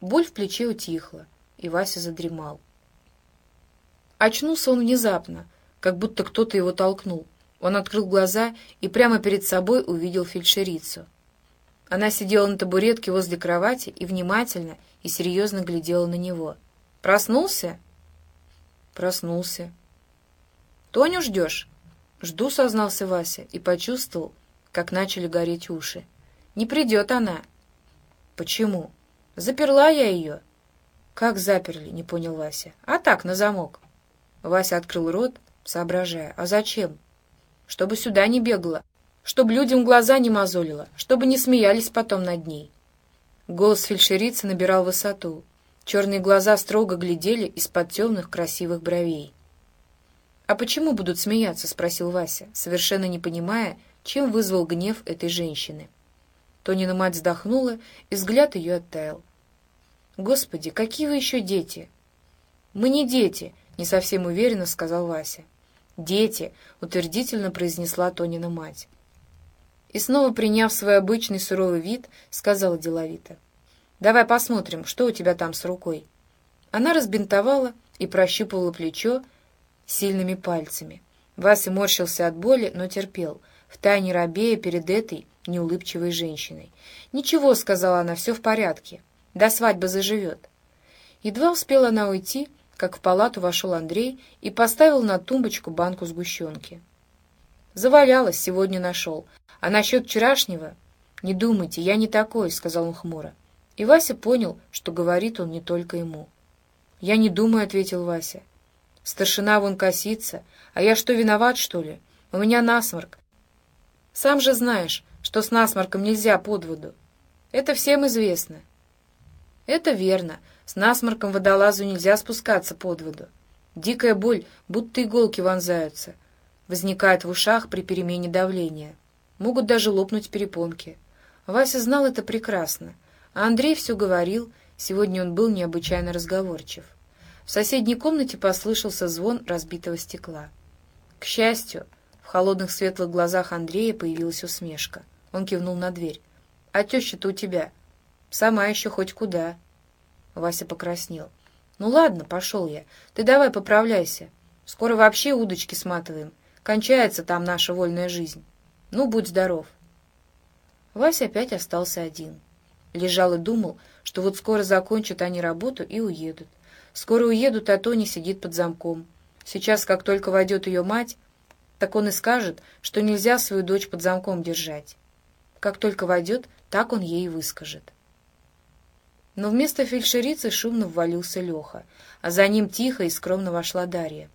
Боль в плече утихла, и Вася задремал. Очнулся он внезапно, как будто кто-то его толкнул. Он открыл глаза и прямо перед собой увидел фельдшерицу. Она сидела на табуретке возле кровати и внимательно и серьезно глядела на него. «Проснулся?» «Проснулся». «Тоню ждешь?» «Жду», — сознался Вася и почувствовал, как начали гореть уши. «Не придет она». «Почему?» «Заперла я ее». «Как заперли?» — не понял Вася. «А так, на замок». Вася открыл рот, соображая. «А зачем?» «Чтобы сюда не бегала, чтобы людям глаза не мозолила, чтобы не смеялись потом над ней». Голос фельдшерицы набирал высоту. Черные глаза строго глядели из-под темных красивых бровей. «А почему будут смеяться?» — спросил Вася, совершенно не понимая, чем вызвал гнев этой женщины. Тонина мать вздохнула, и взгляд ее оттаял. «Господи, какие вы еще дети!» «Мы не дети!» — не совсем уверенно сказал Вася. «Дети!» — утвердительно произнесла Тонина мать. И снова, приняв свой обычный суровый вид, сказала деловито. «Давай посмотрим, что у тебя там с рукой». Она разбинтовала и прощупывала плечо сильными пальцами. Вася морщился от боли, но терпел, втайне робея перед этой неулыбчивой женщиной. «Ничего», — сказала она, — «все в порядке. До свадьбы заживет». Едва успела она уйти, как в палату вошел Андрей и поставил на тумбочку банку сгущенки. «Завалялась, сегодня нашел. А насчет вчерашнего...» «Не думайте, я не такой», — сказал он хмуро. И Вася понял, что говорит он не только ему. «Я не думаю», — ответил Вася. «Старшина вон косится. А я что, виноват, что ли? У меня насморк. Сам же знаешь, что с насморком нельзя под воду. Это всем известно». «Это верно. С насморком водолазу нельзя спускаться под воду. Дикая боль, будто иголки вонзаются, возникает в ушах при перемене давления. Могут даже лопнуть перепонки. Вася знал это прекрасно, а Андрей все говорил, сегодня он был необычайно разговорчив. В соседней комнате послышался звон разбитого стекла. К счастью, в холодных светлых глазах Андрея появилась усмешка. Он кивнул на дверь. «А теща-то у тебя? Сама еще хоть куда?» Вася покраснел. «Ну ладно, пошел я. Ты давай поправляйся. Скоро вообще удочки сматываем. Кончается там наша вольная жизнь. Ну, будь здоров». Вася опять остался один. Лежал и думал, что вот скоро закончат они работу и уедут. Скоро уедут, а Тони сидит под замком. Сейчас, как только войдет ее мать, так он и скажет, что нельзя свою дочь под замком держать. Как только войдет, так он ей выскажет. Но вместо фельдшерицы шумно ввалился Леха, а за ним тихо и скромно вошла Дарья.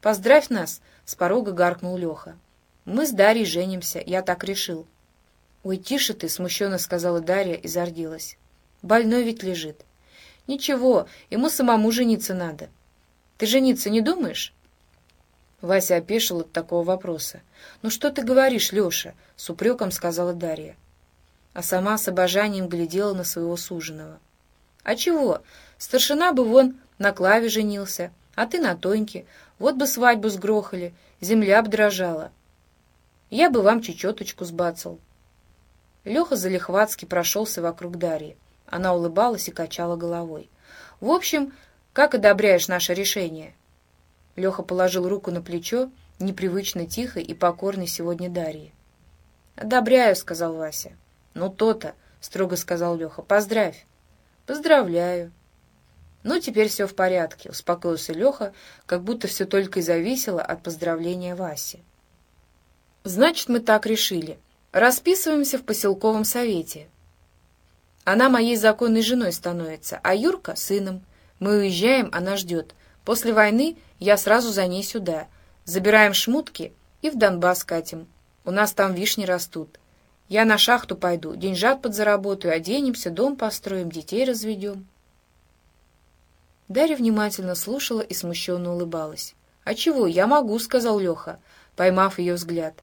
«Поздравь нас!» — с порога гаркнул Леха. «Мы с Дарьей женимся, я так решил». «Ой, тише ты!» — смущенно сказала Дарья и зардилась. «Больной ведь лежит». «Ничего, ему самому жениться надо. Ты жениться не думаешь?» Вася опешил от такого вопроса. «Ну что ты говоришь, Леша?» — с упреком сказала Дарья а сама с обожанием глядела на своего суженого. «А чего? Старшина бы вон на Клаве женился, а ты на Тоньке. Вот бы свадьбу сгрохали, земля б. Я бы вам чечеточку сбацал». Леха залихватски прошелся вокруг Дарьи. Она улыбалась и качала головой. «В общем, как одобряешь наше решение?» Леха положил руку на плечо, непривычно тихой и покорной сегодня Дарьи. «Одобряю», — сказал Вася. «Ну, то-то», — строго сказал Леха. «Поздравь». «Поздравляю». «Ну, теперь все в порядке», — успокоился Леха, как будто все только и зависело от поздравления Васи. «Значит, мы так решили. Расписываемся в поселковом совете. Она моей законной женой становится, а Юрка — сыном. Мы уезжаем, она ждет. После войны я сразу за ней сюда. Забираем шмутки и в Донбасс катим. У нас там вишни растут. Я на шахту пойду, деньжат подзаработаю, оденемся, дом построим, детей разведем. Дарья внимательно слушала и смущенно улыбалась. «А чего, я могу», — сказал Леха, поймав ее взгляд.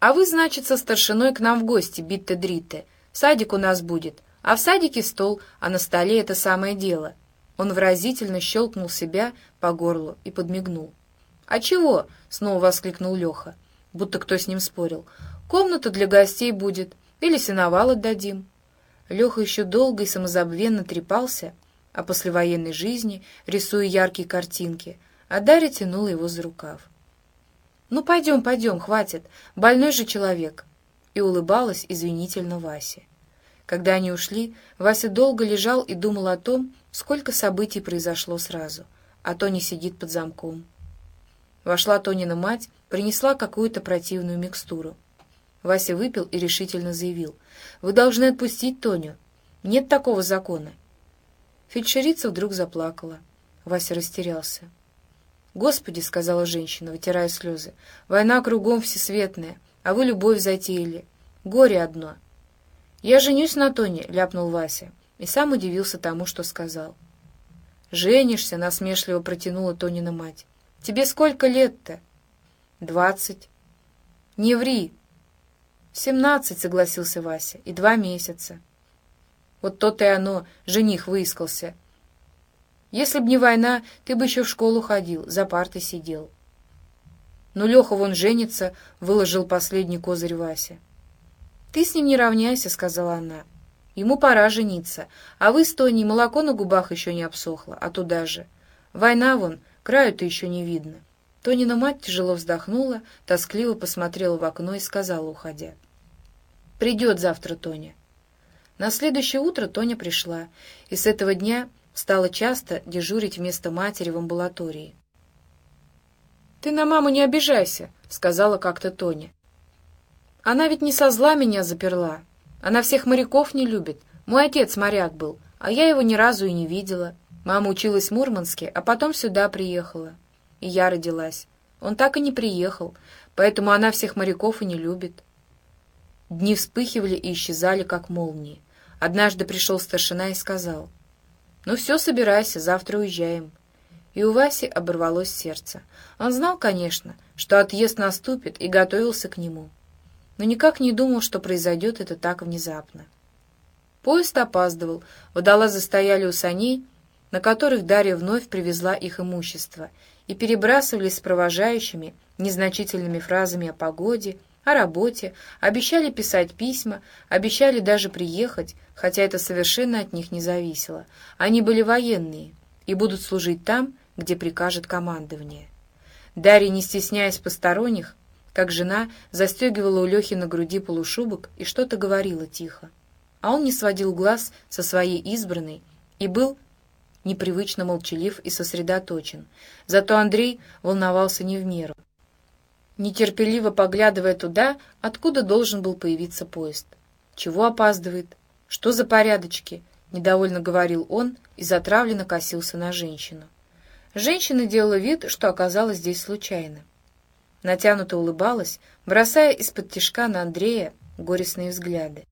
«А вы, значит, со старшиной к нам в гости, bitte-dritte. Садик у нас будет, а в садике стол, а на столе это самое дело». Он выразительно щелкнул себя по горлу и подмигнул. «А чего?» — снова воскликнул Леха, будто кто с ним спорил. Комната для гостей будет, или сеновал отдадим. Леха еще долго и самозабвенно трепался о послевоенной жизни, рисуя яркие картинки, а Дарья тянула его за рукав. «Ну, пойдем, пойдем, хватит, больной же человек!» И улыбалась извинительно Васе. Когда они ушли, Вася долго лежал и думал о том, сколько событий произошло сразу, а Тони сидит под замком. Вошла Тонина мать, принесла какую-то противную микстуру. Вася выпил и решительно заявил. «Вы должны отпустить Тоню. Нет такого закона». Фельдшерица вдруг заплакала. Вася растерялся. «Господи!» — сказала женщина, вытирая слезы. «Война кругом всесветная, а вы любовь затеяли. Горе одно». «Я женюсь на Тоне», — ляпнул Вася, и сам удивился тому, что сказал. «Женишься?» — насмешливо протянула Тонина мать. «Тебе сколько лет-то?» «Двадцать». «Не ври!» «Семнадцать», — согласился Вася, — «и два месяца». Вот то-то и оно, жених выискался. Если б не война, ты бы еще в школу ходил, за партой сидел. Но Леха вон женится, — выложил последний козырь Вася. «Ты с ним не равняйся», — сказала она. «Ему пора жениться, а вы с Тоней молоко на губах еще не обсохло, а туда же. Война вон, краю-то еще не видно». Тонина мать тяжело вздохнула, тоскливо посмотрела в окно и сказала, уходя. «Придет завтра Тоня». На следующее утро Тоня пришла, и с этого дня стала часто дежурить вместо матери в амбулатории. «Ты на маму не обижайся», — сказала как-то Тоня. «Она ведь не со зла меня заперла. Она всех моряков не любит. Мой отец моряк был, а я его ни разу и не видела. Мама училась в Мурманске, а потом сюда приехала и я родилась. Он так и не приехал, поэтому она всех моряков и не любит. Дни вспыхивали и исчезали, как молнии. Однажды пришел старшина и сказал, «Ну все, собирайся, завтра уезжаем». И у Васи оборвалось сердце. Он знал, конечно, что отъезд наступит, и готовился к нему. Но никак не думал, что произойдет это так внезапно. Поезд опаздывал, водолазы стояли у саней, на которых Дарья вновь привезла их имущество, и перебрасывались с провожающими незначительными фразами о погоде, о работе, обещали писать письма, обещали даже приехать, хотя это совершенно от них не зависело. Они были военные и будут служить там, где прикажет командование. Дарья, не стесняясь посторонних, как жена, застегивала у Лехи на груди полушубок и что-то говорила тихо. А он не сводил глаз со своей избранной и был непривычно молчалив и сосредоточен. Зато Андрей волновался не в меру, нетерпеливо поглядывая туда, откуда должен был появиться поезд. «Чего опаздывает? Что за порядочки?» — недовольно говорил он и затравленно косился на женщину. Женщина делала вид, что оказалась здесь случайно. Натянуто улыбалась, бросая из-под тишка на Андрея горестные взгляды.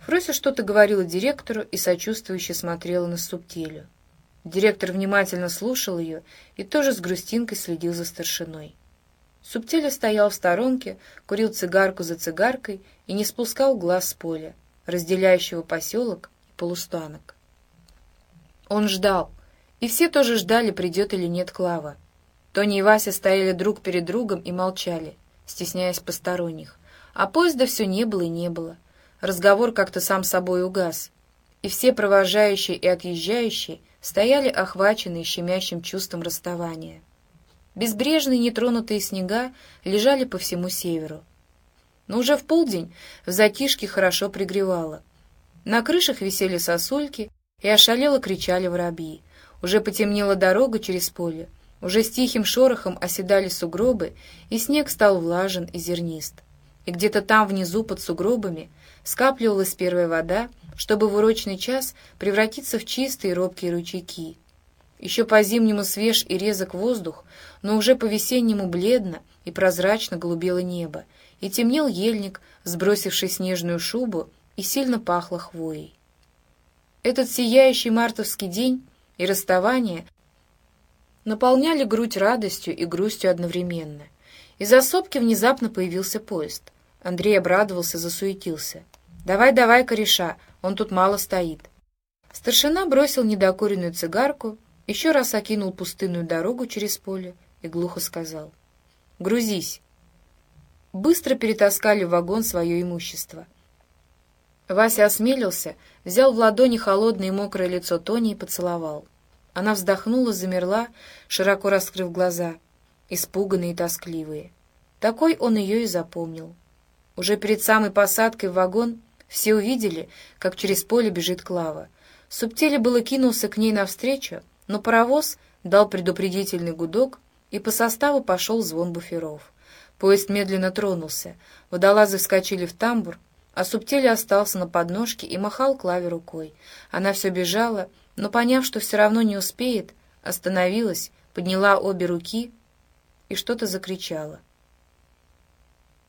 Фрося что-то говорила директору и сочувствующе смотрела на субтелю. Директор внимательно слушал ее и тоже с грустинкой следил за старшиной. Субтеля стоял в сторонке, курил цигарку за цигаркой и не спускал глаз с поля, разделяющего поселок и полустанок. Он ждал, и все тоже ждали, придет или нет Клава. Тони и Вася стояли друг перед другом и молчали, стесняясь посторонних. А поезда все не было и не было. Разговор как-то сам собой угас, и все провожающие и отъезжающие стояли охваченные щемящим чувством расставания. Безбрежные нетронутые снега лежали по всему северу. Но уже в полдень в затишке хорошо пригревало. На крышах висели сосульки, и ошалело кричали воробьи. Уже потемнела дорога через поле, уже с тихим шорохом оседали сугробы, и снег стал влажен и зернист. И где-то там внизу под сугробами скапливалась первая вода, чтобы в урочный час превратиться в чистые робкие ручейки. Еще по-зимнему свеж и резок воздух, но уже по-весеннему бледно и прозрачно голубело небо, и темнел ельник, сбросивший снежную шубу, и сильно пахло хвоей. Этот сияющий мартовский день и расставание наполняли грудь радостью и грустью одновременно. Из осопки внезапно появился поезд. Андрей обрадовался, засуетился. «Давай, давай, кореша, он тут мало стоит». Старшина бросил недокуренную цигарку, еще раз окинул пустынную дорогу через поле и глухо сказал. «Грузись». Быстро перетаскали в вагон свое имущество. Вася осмелился, взял в ладони холодное и мокрое лицо Тони и поцеловал. Она вздохнула, замерла, широко раскрыв глаза, испуганные и тоскливые. Такой он ее и запомнил. Уже перед самой посадкой в вагон все увидели, как через поле бежит Клава. Субтели было кинулся к ней навстречу, но паровоз дал предупредительный гудок, и по составу пошел звон буферов. Поезд медленно тронулся, водолазы вскочили в тамбур, а Субтели остался на подножке и махал Клаве рукой. Она все бежала, но, поняв, что все равно не успеет, остановилась, подняла обе руки и что-то закричала.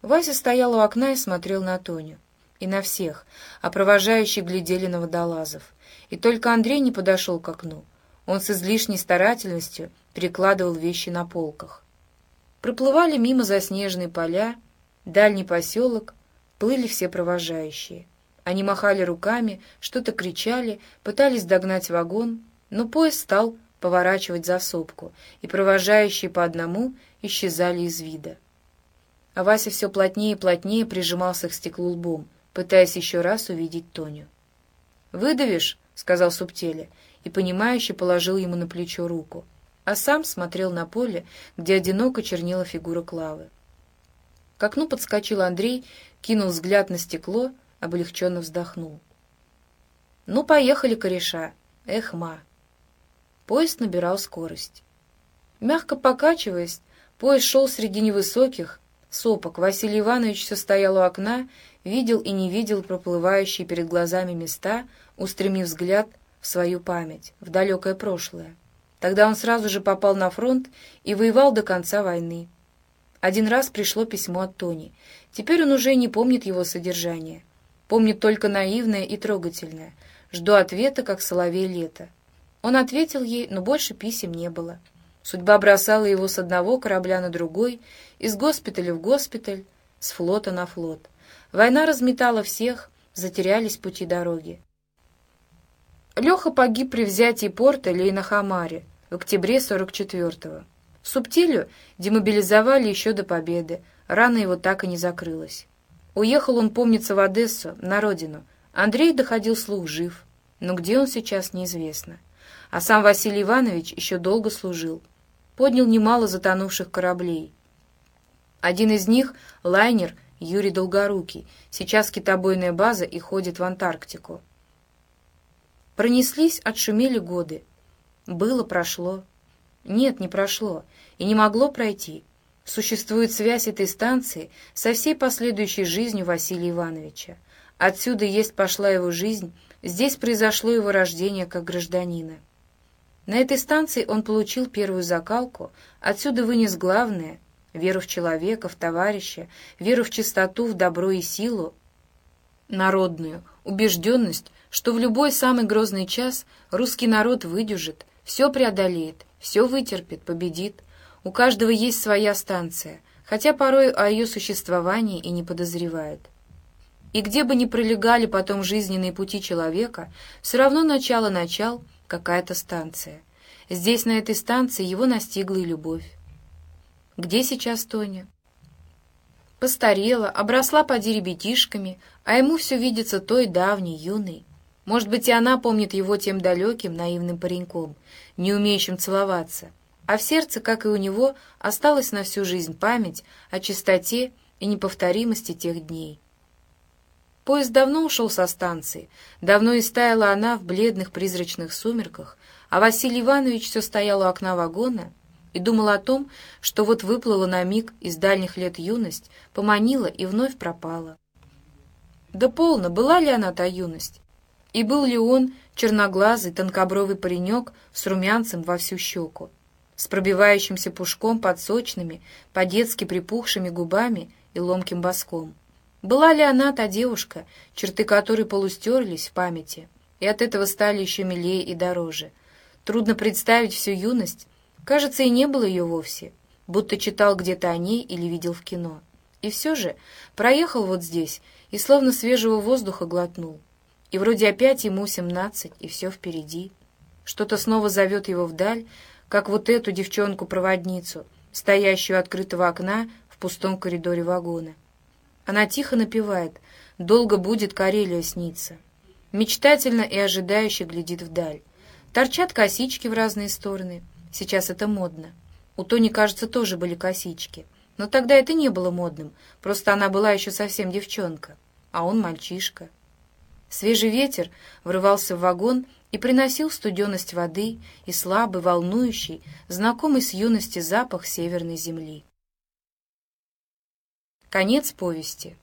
Вася стоял у окна и смотрел на Тоню. И на всех, а провожающие глядели на водолазов. И только Андрей не подошел к окну. Он с излишней старательностью перекладывал вещи на полках. Проплывали мимо заснеженные поля, дальний поселок, плыли все провожающие. Они махали руками, что-то кричали, пытались догнать вагон, но поезд стал поворачивать за сопку, и провожающие по одному исчезали из вида. А Вася все плотнее и плотнее прижимался к стеклу лбом, пытаясь еще раз увидеть Тоню. «Выдавишь?» — сказал Субтеле, и, понимающе положил ему на плечо руку, а сам смотрел на поле, где одиноко чернила фигура Клавы. К окну подскочил Андрей кинул взгляд на стекло, облегченно вздохнул. «Ну, поехали, кореша! Эх, ма!» Поезд набирал скорость. Мягко покачиваясь, поезд шел среди невысоких сопок. Василий Иванович все стоял у окна, видел и не видел проплывающие перед глазами места, устремив взгляд в свою память, в далекое прошлое. Тогда он сразу же попал на фронт и воевал до конца войны. Один раз пришло письмо от Тони. Теперь он уже не помнит его содержание. Помнит только наивное и трогательное. Жду ответа, как соловей лето. Он ответил ей, но больше писем не было. Судьба бросала его с одного корабля на другой, из госпиталя в госпиталь, с флота на флот. Война разметала всех, затерялись пути дороги. Леха погиб при взятии порта Лейна-Хамаре в октябре 44-го. Субтилю демобилизовали еще до победы, рана его так и не закрылась. Уехал он, помнится, в Одессу, на родину. Андрей доходил слух жив, но где он сейчас, неизвестно. А сам Василий Иванович еще долго служил. Поднял немало затонувших кораблей. Один из них — лайнер Юрий Долгорукий, сейчас китобойная база и ходит в Антарктику. Пронеслись, отшумели годы. Было, прошло. Нет, не прошло и не могло пройти. Существует связь этой станции со всей последующей жизнью Василия Ивановича. Отсюда есть пошла его жизнь, здесь произошло его рождение как гражданина. На этой станции он получил первую закалку, отсюда вынес главное — веру в человека, в товарища, веру в чистоту, в добро и силу, народную, убежденность, что в любой самый грозный час русский народ выдержит, все преодолеет, все вытерпит, победит. У каждого есть своя станция, хотя порой о ее существовании и не подозревают. И где бы ни пролегали потом жизненные пути человека, все равно начало-начал какая-то станция. Здесь, на этой станции, его настигла и любовь. Где сейчас Тоня? Постарела, обросла поди ребятишками, а ему все видится той давней, юной. Может быть, и она помнит его тем далеким, наивным пареньком, не умеющим целоваться. А в сердце, как и у него, осталась на всю жизнь память о чистоте и неповторимости тех дней. Поезд давно ушел со станции, давно истаяла она в бледных призрачных сумерках, а Василий Иванович все стоял у окна вагона и думал о том, что вот выплыла на миг из дальних лет юность, поманила и вновь пропала. Да полно, была ли она та юность? И был ли он черноглазый, тонкобровый паренек с румянцем во всю щеку, с пробивающимся пушком под сочными, по-детски припухшими губами и ломким боском? Была ли она та девушка, черты которой полустерлись в памяти, и от этого стали еще милее и дороже? Трудно представить всю юность, кажется, и не было ее вовсе, будто читал где-то о ней или видел в кино. И все же проехал вот здесь и словно свежего воздуха глотнул. И вроде опять ему семнадцать, и все впереди. Что-то снова зовет его вдаль, как вот эту девчонку-проводницу, стоящую у открытого окна в пустом коридоре вагона. Она тихо напевает долго будет Карелия сниться. Мечтательно и ожидающе глядит вдаль. Торчат косички в разные стороны. Сейчас это модно. У Тони, кажется, тоже были косички. Но тогда это не было модным, просто она была еще совсем девчонка, а он мальчишка. Свежий ветер врывался в вагон и приносил студеность воды и слабый, волнующий, знакомый с юности запах северной земли. Конец повести.